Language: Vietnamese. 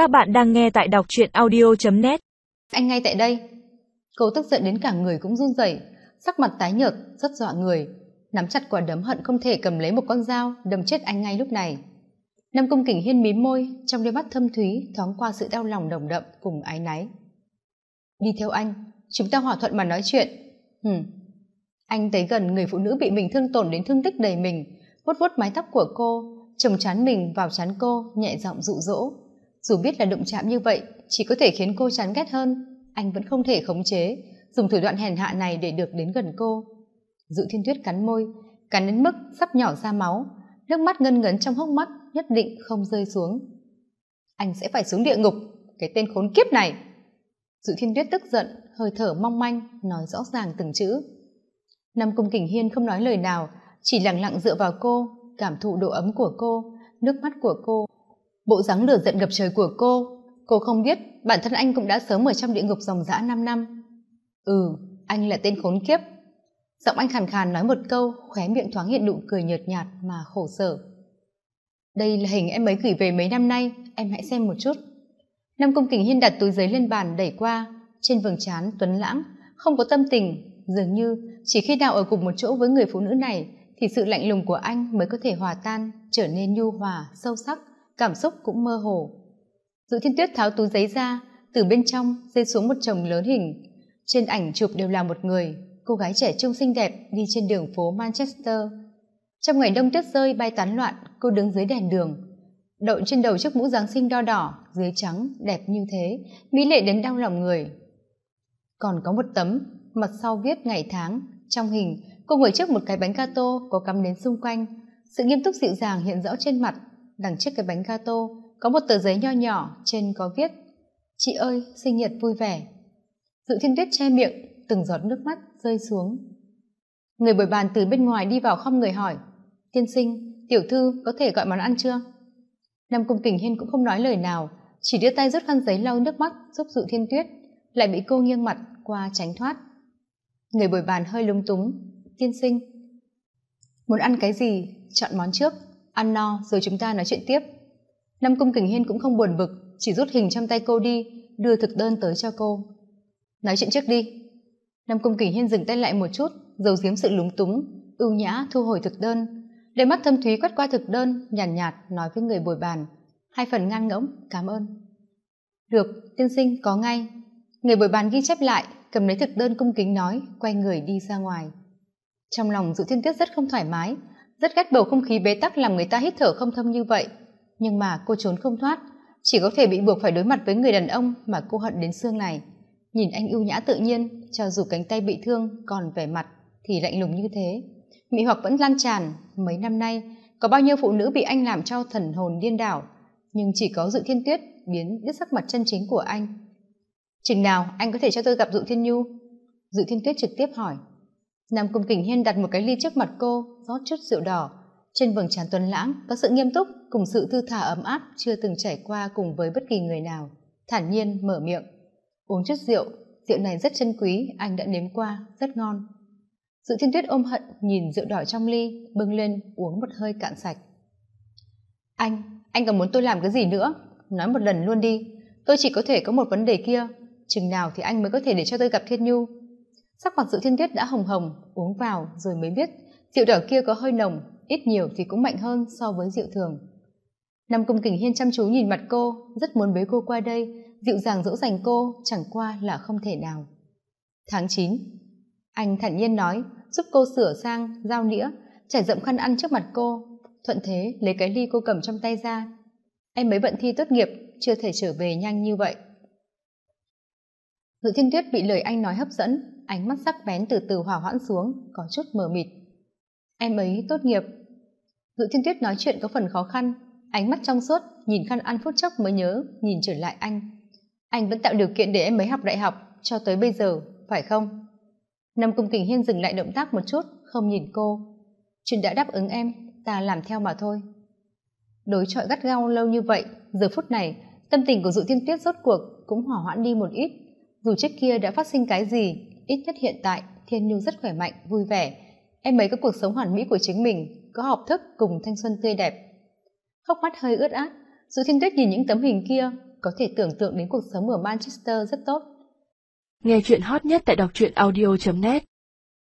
Các bạn đang nghe tại đọc truyện audio.net Anh ngay tại đây. Cô tức giận đến cả người cũng run rẩy, sắc mặt tái nhợt, rất dọa người. Nắm chặt quả đấm hận không thể cầm lấy một con dao đâm chết anh ngay lúc này. Nam Cung kỉnh Hiên mím môi, trong đôi mắt thâm thúy thoáng qua sự đau lòng đồng đậm cùng ái náy. Đi theo anh, chúng ta hòa thuận mà nói chuyện. Hừm. Anh tới gần người phụ nữ bị mình thương tổn đến thương tích đầy mình, vuốt vuốt mái tóc của cô, chồng chán mình vào chán cô, nhẹ giọng dụ dỗ dù biết là đụng chạm như vậy, chỉ có thể khiến cô chán ghét hơn. Anh vẫn không thể khống chế, dùng thủ đoạn hèn hạ này để được đến gần cô. Dự thiên tuyết cắn môi, cắn đến mức sắp nhỏ ra máu. Nước mắt ngân ngấn trong hốc mắt nhất định không rơi xuống. Anh sẽ phải xuống địa ngục, cái tên khốn kiếp này. Dự thiên tuyết tức giận, hơi thở mong manh, nói rõ ràng từng chữ. Năm cung kình hiên không nói lời nào, chỉ lặng lặng dựa vào cô, cảm thụ độ ấm của cô, nước mắt của cô bộ dáng lửa giận ngập trời của cô. Cô không biết bản thân anh cũng đã sớm ở trong địa ngục dòng dã năm năm. Ừ anh là tên khốn kiếp. Giọng anh khàn khàn nói một câu, khóe miệng thoáng hiện nụ cười nhợt nhạt mà khổ sở. Đây là hình em ấy gửi về mấy năm nay, em hãy xem một chút. Nam công kình hiên đặt túi giấy lên bàn đẩy qua. Trên vầng trán tuấn lãng, không có tâm tình. Dường như chỉ khi nào ở cùng một chỗ với người phụ nữ này thì sự lạnh lùng của anh mới có thể hòa tan, trở nên nhu hòa, sâu sắc cảm xúc cũng mơ hồ. Dự thiên tuyết tháo túi giấy ra, từ bên trong rơi xuống một chồng lớn hình. Trên ảnh chụp đều là một người, cô gái trẻ trung xinh đẹp đi trên đường phố manchester. Trong ngày đông tuyết rơi bay tán loạn, cô đứng dưới đèn đường. Đậu trên đầu chiếc mũ giáng sinh đo đỏ, dưới trắng, đẹp như thế, mỹ lệ đến đau lòng người. Còn có một tấm, mặt sau viết ngày tháng. Trong hình, cô ngồi trước một cái bánh gato có cắm đến xung quanh. Sự nghiêm túc dịu dàng hiện rõ trên mặt đằng trước cái bánh gato, có một tờ giấy nho nhỏ, trên có viết, chị ơi, sinh nhật vui vẻ. Dự thiên tuyết che miệng, từng giọt nước mắt rơi xuống. Người bồi bàn từ bên ngoài đi vào không người hỏi, tiên sinh, tiểu thư có thể gọi món ăn chưa? Nam cung kình hiên cũng không nói lời nào, chỉ đưa tay rút khăn giấy lau nước mắt giúp Dự thiên tuyết, lại bị cô nghiêng mặt qua tránh thoát. Người bồi bàn hơi lúng túng, tiên sinh, muốn ăn cái gì? Chọn món trước ăn no rồi chúng ta nói chuyện tiếp. Nam cung kình hiên cũng không buồn bực chỉ rút hình trong tay cô đi đưa thực đơn tới cho cô. Nói chuyện trước đi. Nam cung kình hiên dừng tay lại một chút giấu giếm sự lúng túng ưu nhã thu hồi thực đơn. Đôi mắt thâm thúy quét qua thực đơn nhàn nhạt, nhạt nói với người bồi bàn. Hai phần ngang ngỗng cảm ơn. Được tiên sinh có ngay. Người bồi bàn ghi chép lại cầm lấy thực đơn cung kính nói quay người đi ra ngoài. Trong lòng dụ thiên tuyết rất không thoải mái rất ghét bầu không khí bế tắc làm người ta hít thở không thâm như vậy. Nhưng mà cô trốn không thoát, chỉ có thể bị buộc phải đối mặt với người đàn ông mà cô hận đến xương này. Nhìn anh ưu nhã tự nhiên, cho dù cánh tay bị thương còn vẻ mặt thì lạnh lùng như thế. Mỹ hoặc vẫn lan tràn, mấy năm nay, có bao nhiêu phụ nữ bị anh làm cho thần hồn điên đảo, nhưng chỉ có dự thiên tuyết biến biết sắc mặt chân chính của anh. Chừng nào anh có thể cho tôi gặp dự thiên nhu? Dự thiên tuyết trực tiếp hỏi nam cung kình hiên đặt một cái ly trước mặt cô, rót chút rượu đỏ. Trên vầng trán tuấn lãng, có sự nghiêm túc cùng sự thư thả ấm áp chưa từng trải qua cùng với bất kỳ người nào. Thản nhiên, mở miệng. Uống chút rượu rượu này rất chân quý, anh đã nếm qua, rất ngon. Dự thiên tuyết ôm hận, nhìn rượu đỏ trong ly, bưng lên, uống một hơi cạn sạch. Anh anh còn muốn tôi làm cái gì nữa? Nói một lần luôn đi. Tôi chỉ có thể có một vấn đề kia. Chừng nào thì anh mới có thể để cho tôi gặp thiên nhu sắc mặt dự thiên tuyết đã hồng hồng, uống vào rồi mới biết. Rượu đỏ kia có hơi nồng, ít nhiều thì cũng mạnh hơn so với rượu thường. Năm cung kình hiên chăm chú nhìn mặt cô, rất muốn bế cô qua đây. Dịu dàng dỗ dành cô, chẳng qua là không thể nào. Tháng chín, anh thản nhiên nói, giúp cô sửa sang dao nĩa, trải rộng khăn ăn trước mặt cô. Thuận thế, lấy cái ly cô cầm trong tay ra. Em mới bận thi tốt nghiệp, chưa thể trở về nhanh như vậy. Dự thiên tuyết bị lời anh nói hấp dẫn ánh mắt sắc bén từ từ hòa hoãn xuống có chút mờ mịt em ấy tốt nghiệp dự thiên tuyết nói chuyện có phần khó khăn ánh mắt trong suốt nhìn khăn ăn phút chốc mới nhớ nhìn trở lại anh anh vẫn tạo điều kiện để em ấy học đại học cho tới bây giờ phải không Nam Cung Kình Hiên dừng lại động tác một chút, không nhìn cô. Chuyện đã đáp ứng em, ta làm theo mà thôi. Đối chọi gắt gao lâu như vậy, giờ phút này, tâm tình của Dụ Thiên Tuyết rốt cuộc cũng hỏa hoãn đi một ít. Dù trước kia đã phát sinh cái gì, ít nhất hiện tại, Thiên Nhung rất khỏe mạnh, vui vẻ. Em ấy có cuộc sống hoàn mỹ của chính mình, có học thức cùng thanh xuân tươi đẹp. Hốc mắt hơi ướt át, dù Thiên Tuyết nhìn những tấm hình kia, có thể tưởng tượng đến cuộc sống ở manchester rất tốt nghe chuyện hot nhất tại đọc truyện audio net